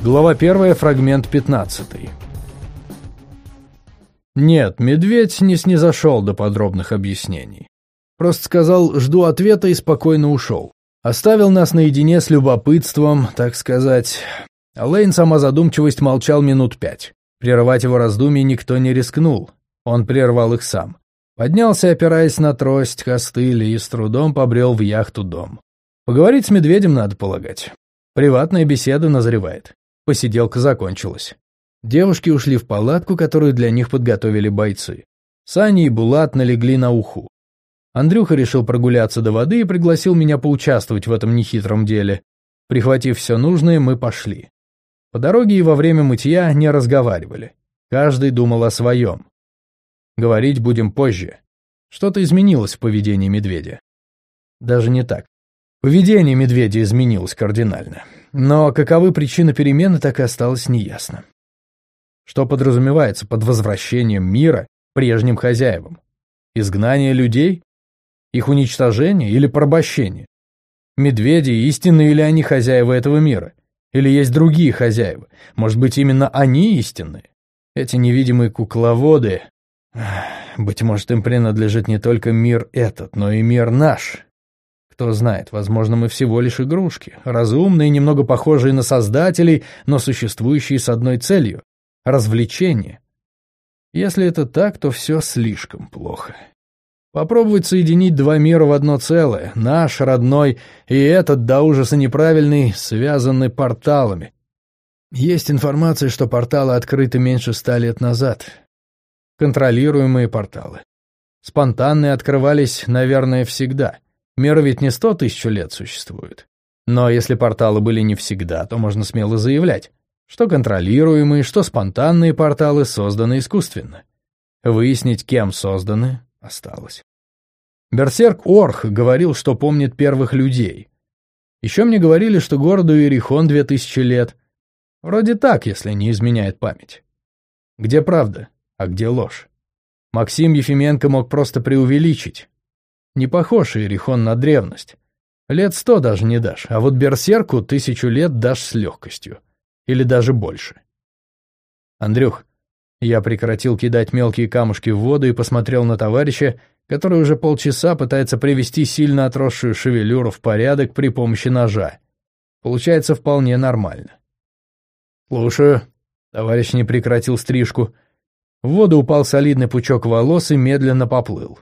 Глава 1, фрагмент 15. Нет, медведь не снизошел до подробных объяснений. Просто сказал «жду ответа» и спокойно ушел. Оставил нас наедине с любопытством, так сказать. А Лейн сама задумчивость молчал минут пять. Прерывать его раздумья никто не рискнул. Он прервал их сам. Поднялся, опираясь на трость, костыль, и с трудом побрел в яхту дом. Поговорить с медведем надо полагать. Приватная беседа назревает. Посиделка закончилась. Девушки ушли в палатку, которую для них подготовили бойцы. Сани и Булат налегли на уху. Андрюха решил прогуляться до воды и пригласил меня поучаствовать в этом нехитром деле. Прихватив все нужное, мы пошли. По дороге и во время мытья не разговаривали. Каждый думал о своем. Говорить будем позже. Что-то изменилось в поведении медведя. Даже не так. Поведение медведя изменилось кардинально. Но каковы причины перемены, так и осталось неясно. Что подразумевается под возвращением мира прежним хозяевам? Изгнание людей? Их уничтожение или порабощение? Медведи истинные или они хозяева этого мира? Или есть другие хозяева? Может быть, именно они истинные? Эти невидимые кукловоды... Быть может, им принадлежит не только мир этот, но и мир наш, кто знает, возможно, мы всего лишь игрушки, разумные, немного похожие на создателей, но существующие с одной целью — развлечение. Если это так, то все слишком плохо. Попробовать соединить два мира в одно целое, наш родной и этот до ужаса неправильный, связаны порталами. Есть информация, что порталы открыты меньше ста лет назад. Контролируемые порталы. Спонтанные открывались, наверное, всегда — Мир ведь не сто тысяч лет существует. Но если порталы были не всегда, то можно смело заявлять, что контролируемые, что спонтанные порталы созданы искусственно. Выяснить, кем созданы, осталось. Берсерк Орх говорил, что помнит первых людей. Еще мне говорили, что городу Иерихон две тысячи лет. Вроде так, если не изменяет память. Где правда, а где ложь? Максим Ефименко мог просто преувеличить. Не похож Иерихон на древность. Лет сто даже не дашь, а вот берсерку тысячу лет дашь с легкостью. Или даже больше. Андрюх, я прекратил кидать мелкие камушки в воду и посмотрел на товарища, который уже полчаса пытается привести сильно отросшую шевелюру в порядок при помощи ножа. Получается вполне нормально. «Слушаю». Товарищ не прекратил стрижку. В воду упал солидный пучок волос и медленно поплыл.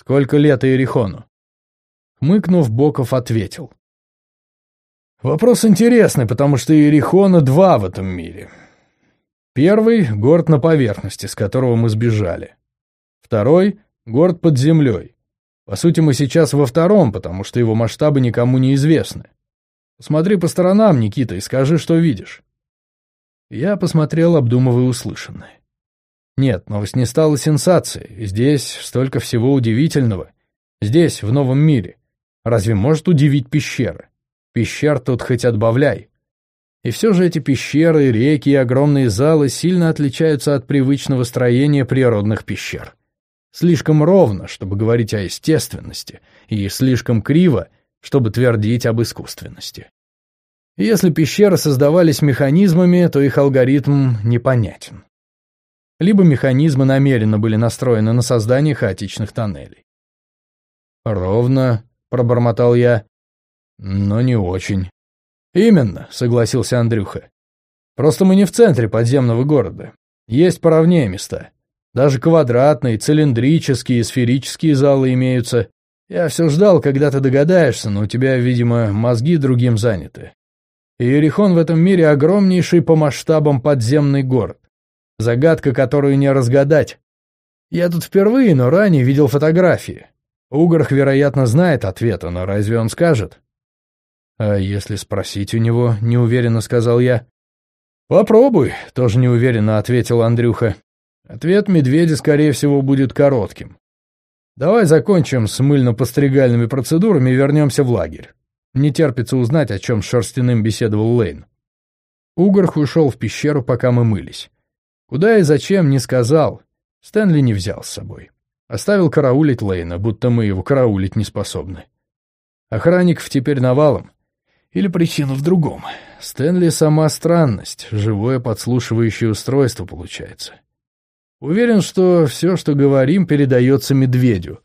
Сколько лет Иерихону? Хмыкнув, Боков ответил. Вопрос интересный, потому что Иерихона два в этом мире. Первый — город на поверхности, с которого мы сбежали. Второй — город под землей. По сути, мы сейчас во втором, потому что его масштабы никому не известны. Посмотри по сторонам, Никита, и скажи, что видишь. Я посмотрел, обдумывая услышанное. Нет, новость не стала сенсацией. Здесь столько всего удивительного. Здесь, в новом мире. Разве может удивить пещера? Пещер тут хоть отбавляй. И все же эти пещеры, реки и огромные залы сильно отличаются от привычного строения природных пещер. Слишком ровно, чтобы говорить о естественности, и слишком криво, чтобы твердить об искусственности. Если пещеры создавались механизмами, то их алгоритм непонятен либо механизмы намеренно были настроены на создание хаотичных тоннелей. «Ровно», — пробормотал я, — «но не очень». «Именно», — согласился Андрюха. «Просто мы не в центре подземного города. Есть поровнее места. Даже квадратные, цилиндрические, сферические залы имеются. Я все ждал, когда ты догадаешься, но у тебя, видимо, мозги другим заняты. Иерихон в этом мире огромнейший по масштабам подземный город. Загадка, которую не разгадать. Я тут впервые, но ранее видел фотографии. Угорх, вероятно, знает ответа, но разве он скажет? А если спросить у него, неуверенно сказал я. Попробуй, тоже неуверенно ответил Андрюха. Ответ медведя, скорее всего, будет коротким. Давай закончим с мыльно-постригальными процедурами и вернемся в лагерь. Не терпится узнать, о чем с Шерстяным беседовал Лейн. Угорх ушел в пещеру, пока мы мылись. Куда и зачем, не сказал. Стэнли не взял с собой. Оставил караулить Лейна, будто мы его караулить не способны. Охранников теперь навалом. Или причина в другом? Стэнли сама странность, живое подслушивающее устройство получается. Уверен, что все, что говорим, передается медведю.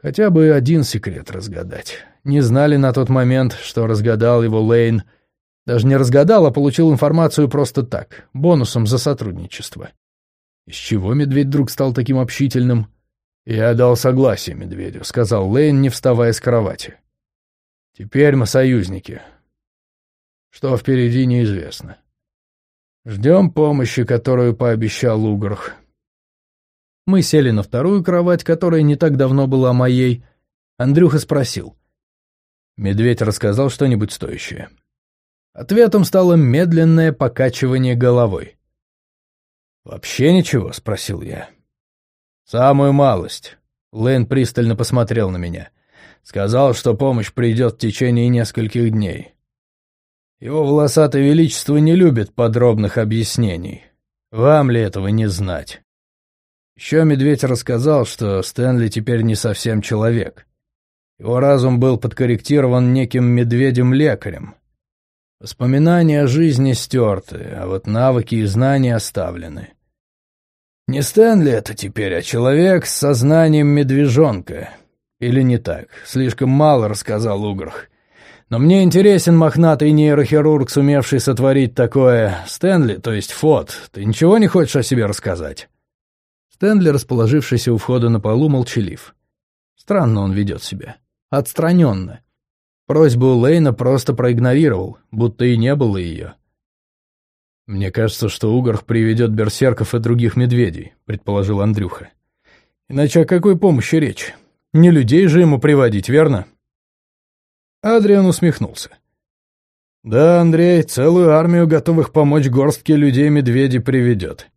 Хотя бы один секрет разгадать. Не знали на тот момент, что разгадал его Лейн. Даже не разгадал, а получил информацию просто так, бонусом за сотрудничество. Из чего медведь вдруг стал таким общительным? «Я дал согласие медведю», — сказал Лейн, не вставая с кровати. «Теперь мы союзники. Что впереди, неизвестно. Ждем помощи, которую пообещал Угрх». Мы сели на вторую кровать, которая не так давно была моей. Андрюха спросил. Медведь рассказал что-нибудь стоящее. Ответом стало медленное покачивание головой. «Вообще ничего?» — спросил я. «Самую малость». Лэн пристально посмотрел на меня. Сказал, что помощь придет в течение нескольких дней. Его волосатое величество не любит подробных объяснений. Вам ли этого не знать? Еще медведь рассказал, что Стэнли теперь не совсем человек. Его разум был подкорректирован неким медведем-лекарем. Воспоминания о жизни стерты, а вот навыки и знания оставлены. Не Стэнли это теперь, а человек с сознанием медвежонка. Или не так, слишком мало рассказал Угрх. Но мне интересен мохнатый нейрохирург, сумевший сотворить такое. Стэнли, то есть Фот, ты ничего не хочешь о себе рассказать? Стэнли, расположившийся у входа на полу, молчалив. Странно он ведет себя. Отстраненно. Просьбу Лейна просто проигнорировал, будто и не было ее. «Мне кажется, что Угорх приведет берсерков и других медведей», — предположил Андрюха. «Иначе о какой помощи речь? Не людей же ему приводить, верно?» Адриан усмехнулся. «Да, Андрей, целую армию готовых помочь горстке людей-медведей приведет.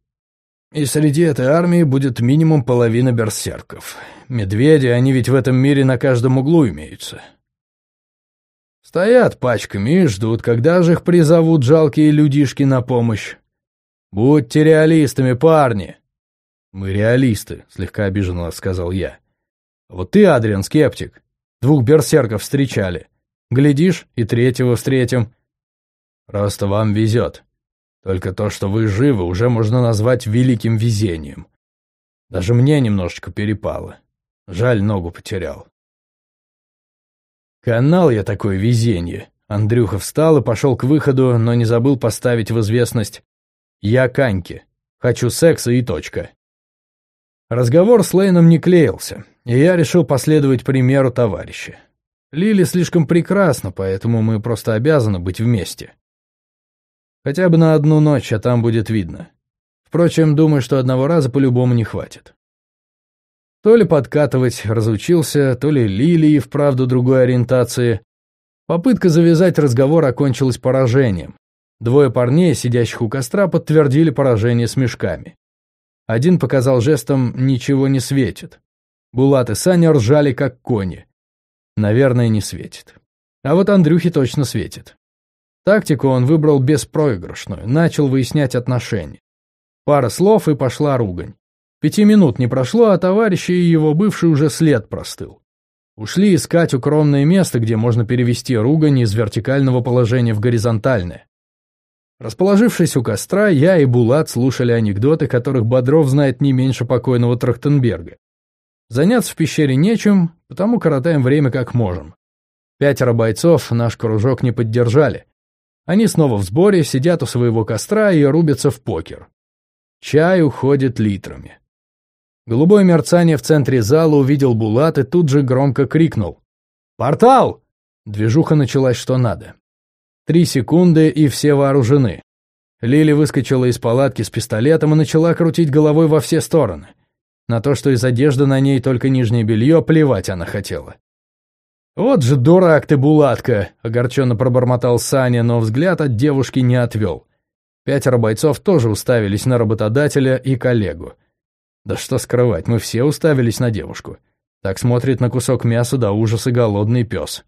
И среди этой армии будет минимум половина берсерков. Медведи, они ведь в этом мире на каждом углу имеются. Стоят пачками и ждут, когда же их призовут жалкие людишки на помощь. Будьте реалистами, парни. Мы реалисты, слегка обиженно сказал я. Вот ты, Адриан, скептик. Двух берсерков встречали. Глядишь, и третьего встретим. Просто вам везет. Только то, что вы живы, уже можно назвать великим везением. Даже мне немножечко перепало. Жаль, ногу потерял. Канал я такое везение. Андрюха встал и пошел к выходу, но не забыл поставить в известность «Я Каньки. Хочу секса и точка». Разговор с Лейном не клеился, и я решил последовать примеру товарища. Лили слишком прекрасна, поэтому мы просто обязаны быть вместе. Хотя бы на одну ночь, а там будет видно. Впрочем, думаю, что одного раза по-любому не хватит. То ли подкатывать разучился, то ли Лилии вправду другой ориентации. Попытка завязать разговор окончилась поражением. Двое парней, сидящих у костра, подтвердили поражение с мешками. Один показал жестом «ничего не светит». Булат и Саня ржали, как кони. Наверное, не светит. А вот Андрюхе точно светит. Тактику он выбрал беспроигрышную, начал выяснять отношения. Пара слов и пошла ругань. Пяти минут не прошло, а товарищи и его бывший уже след простыл. Ушли искать укромное место, где можно перевести ругань из вертикального положения в горизонтальное. Расположившись у костра, я и Булат слушали анекдоты, которых Бодров знает не меньше покойного Трахтенберга. Заняться в пещере нечем, потому коротаем время как можем. Пятеро бойцов наш кружок не поддержали. Они снова в сборе, сидят у своего костра и рубятся в покер. Чай уходит литрами. Голубое мерцание в центре зала увидел Булат и тут же громко крикнул. «Портал!» Движуха началась что надо. Три секунды, и все вооружены. Лили выскочила из палатки с пистолетом и начала крутить головой во все стороны. На то, что из одежды на ней только нижнее белье, плевать она хотела. «Вот же дурак ты, Булатка!» — огорченно пробормотал Саня, но взгляд от девушки не отвел. Пятеро бойцов тоже уставились на работодателя и коллегу. Да что скрывать, мы все уставились на девушку. Так смотрит на кусок мяса до ужаса голодный пес.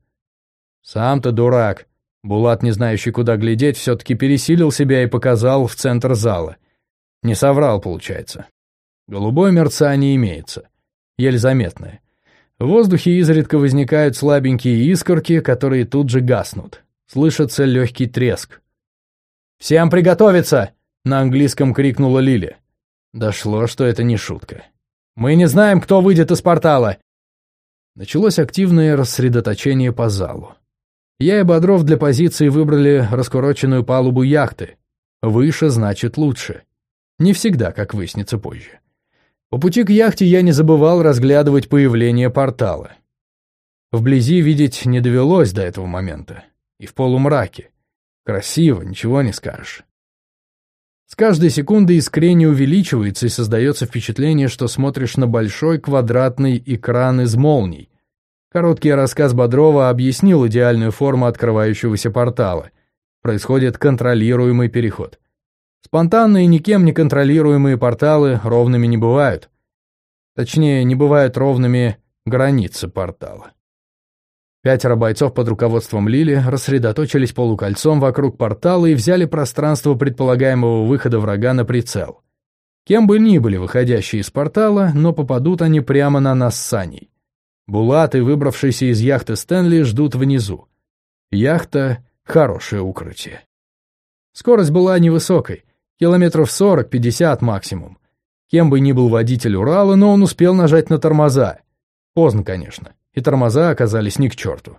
Сам ты дурак. Булат, не знающий, куда глядеть, все-таки пересилил себя и показал в центр зала. Не соврал, получается. Голубое мерцание имеется. Еле заметное. В воздухе изредка возникают слабенькие искорки, которые тут же гаснут. Слышится легкий треск. «Всем приготовиться!» — на английском крикнула Лили. Дошло, что это не шутка. «Мы не знаем, кто выйдет из портала!» Началось активное рассредоточение по залу. Я и Бодров для позиции выбрали раскуроченную палубу яхты. Выше значит лучше. Не всегда, как выяснится позже. По пути к яхте я не забывал разглядывать появление портала. Вблизи видеть не довелось до этого момента. И в полумраке. Красиво, ничего не скажешь. С каждой секундой искрение увеличивается и создается впечатление, что смотришь на большой квадратный экран из молний. Короткий рассказ Бодрова объяснил идеальную форму открывающегося портала. Происходит контролируемый переход. Спонтанные, никем не контролируемые порталы ровными не бывают. Точнее, не бывают ровными границы портала. Пятеро бойцов под руководством Лили рассредоточились полукольцом вокруг портала и взяли пространство предполагаемого выхода врага на прицел. Кем бы ни были выходящие из портала, но попадут они прямо на нас с Саней. Булат и выбравшийся из яхты Стэнли ждут внизу. Яхта — хорошее укрытие. Скорость была невысокой, километров 40-50 максимум. Кем бы ни был водитель Урала, но он успел нажать на тормоза. Поздно, конечно и тормоза оказались ни к черту.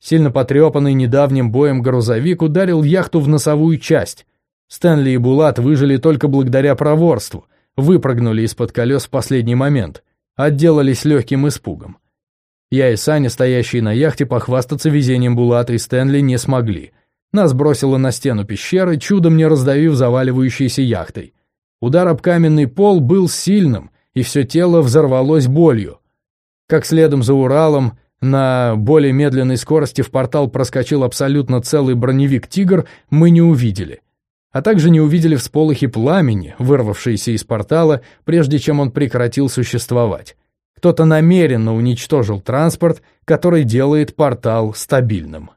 Сильно потрепанный недавним боем грузовик ударил яхту в носовую часть. Стэнли и Булат выжили только благодаря проворству, выпрыгнули из-под колес в последний момент, отделались легким испугом. Я и Саня, стоящие на яхте, похвастаться везением Булата и Стэнли не смогли. Нас бросило на стену пещеры, чудом не раздавив заваливающейся яхтой. Удар об каменный пол был сильным, и все тело взорвалось болью. Как следом за Уралом на более медленной скорости в портал проскочил абсолютно целый броневик «Тигр», мы не увидели. А также не увидели всполохи пламени, вырвавшиеся из портала, прежде чем он прекратил существовать. Кто-то намеренно уничтожил транспорт, который делает портал стабильным.